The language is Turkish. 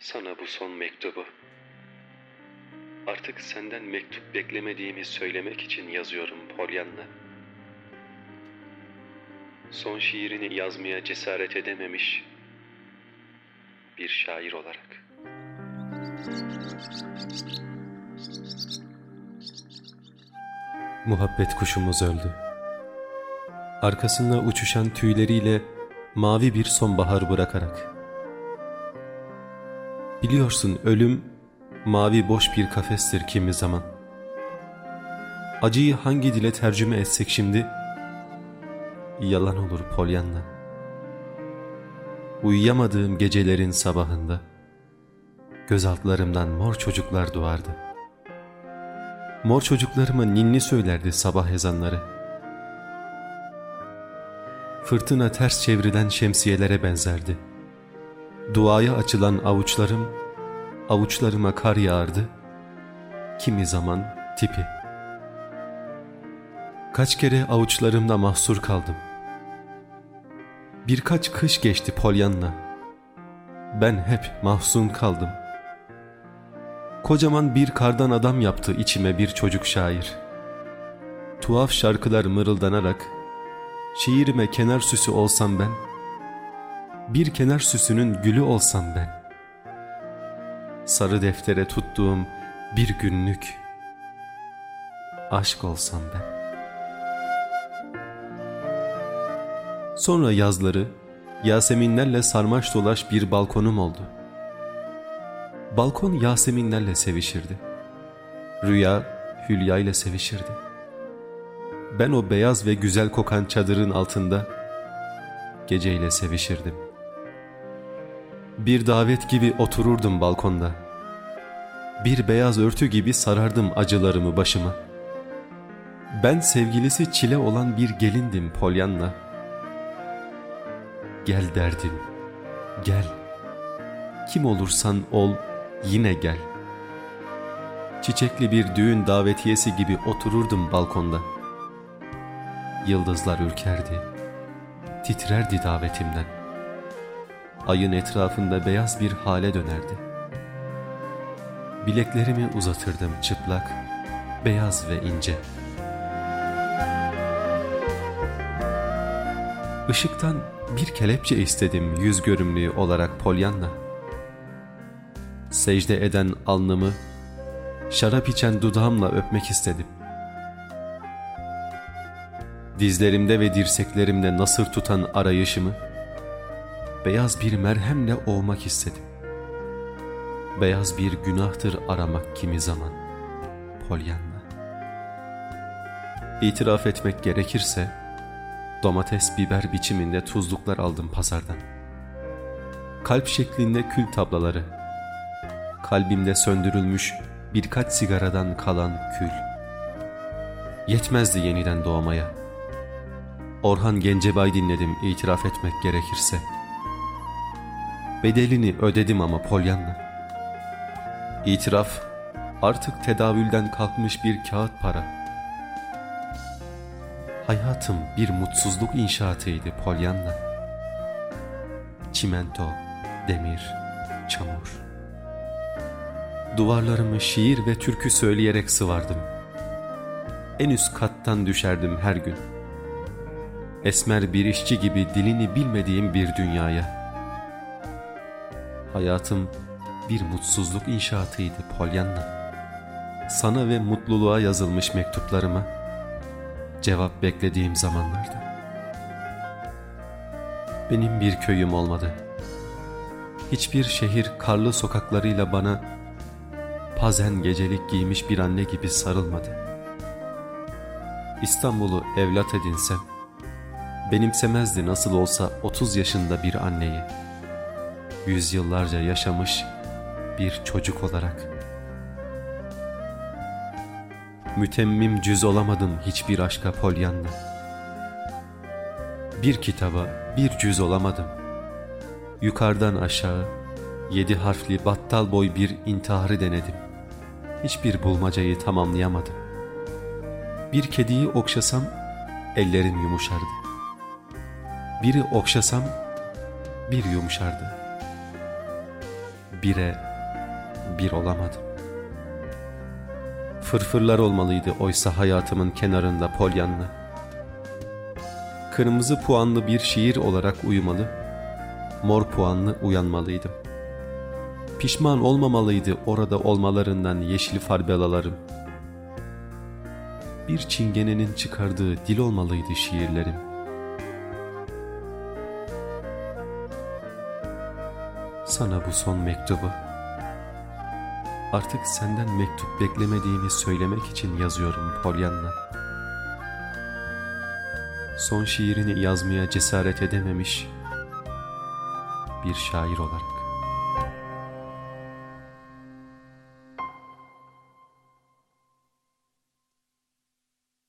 Sana bu son mektubu. Artık senden mektup beklemediğimi söylemek için yazıyorum Pollyanna. Son şiirini yazmaya cesaret edememiş bir şair olarak. Muhabbet kuşumuz öldü. Arkasında uçuşan tüyleriyle mavi bir sonbahar bırakarak. Biliyorsun ölüm mavi boş bir kafestir kimi zaman. Acıyı hangi dile tercüme etsek şimdi? Yalan olur Polyanna. Uyuyamadığım gecelerin sabahında göz altlarımdan mor çocuklar doğardı. Mor çocuklarıma ninni söylerdi sabah ezanları. Fırtına ters çevrilen şemsiyelere benzerdi. Duaya açılan avuçlarım, avuçlarıma kar yağardı. Kimi zaman tipi. Kaç kere avuçlarımda mahsur kaldım. Birkaç kış geçti Polyanna. Ben hep mahzun kaldım. Kocaman bir kardan adam yaptı içime bir çocuk şair. Tuhaf şarkılar mırıldanarak, şiirime kenar süsü olsam ben, bir kenar süsünün gülü olsam ben. Sarı deftere tuttuğum bir günlük aşk olsam ben. Sonra yazları Yaseminlerle sarmaş dolaş bir balkonum oldu. Balkon Yaseminlerle sevişirdi. Rüya Hülya ile sevişirdi. Ben o beyaz ve güzel kokan çadırın altında geceyle sevişirdim. Bir davet gibi otururdum balkonda. Bir beyaz örtü gibi sarardım acılarımı başıma. Ben sevgilisi çile olan bir gelindim Polyanna. Gel derdim, gel. Kim olursan ol, yine gel. Çiçekli bir düğün davetiyesi gibi otururdum balkonda. Yıldızlar ürkerdi, titrerdi davetimden. Ayın etrafında beyaz bir hale dönerdi. Bileklerimi uzatırdım çıplak, beyaz ve ince. Işıktan bir kelepçe istedim yüz görümlüğü olarak Polyanna. Secde eden alnımı, şarap içen dudağımla öpmek istedim. Dizlerimde ve dirseklerimde nasır tutan arayışımı, beyaz bir merhemle ovmak istedim. Beyaz bir günahtır aramak kimi zaman, Polyanna. İtiraf etmek gerekirse, domates biber biçiminde tuzluklar aldım pazardan. Kalp şeklinde kül tablaları, kalbimde söndürülmüş birkaç sigaradan kalan kül. Yetmezdi yeniden doğmaya. Orhan Gencebay dinledim itiraf etmek gerekirse. Bedelini ödedim ama Polyanna. İtiraf artık tedavülden kalkmış bir kağıt para. Hayatım bir mutsuzluk inşaatıydı Polyanna. Çimento, demir, çamur. Duvarlarımı şiir ve türkü söyleyerek sıvardım. En üst kattan düşerdim her gün. Esmer bir işçi gibi dilini bilmediğim bir dünyaya. Hayatım bir mutsuzluk inşaatıydı Polyanna. Sana ve mutluluğa yazılmış mektuplarıma cevap beklediğim zamanlarda. Benim bir köyüm olmadı. Hiçbir şehir karlı sokaklarıyla bana pazen gecelik giymiş bir anne gibi sarılmadı. İstanbul'u evlat edinsem, benimsemezdi nasıl olsa 30 yaşında bir anneyi. Yüzyıllarca yaşamış bir çocuk olarak. Mütemmim cüz olamadım hiçbir aşka polyanla. Bir kitaba bir cüz olamadım. Yukarıdan aşağı yedi harfli battal boy bir intiharı denedim. Hiçbir bulmacayı tamamlayamadım. Bir kediyi okşasam ellerim yumuşardı. Biri okşasam bir yumuşardı. Bire bir olamadım. Fırfırlar olmalıydı oysa hayatımın kenarında polyanla. Kırmızı puanlı bir şiir olarak uyumalı, mor puanlı uyanmalıydım. Pişman olmamalıydı orada olmalarından yeşil farbelalarım. Bir çingenenin çıkardığı dil olmalıydı şiirlerim. Sana bu son mektubu artık senden mektup beklemediğimi söylemek için yazıyorum Pollyanna. Son şiirini yazmaya cesaret edememiş bir şair olarak.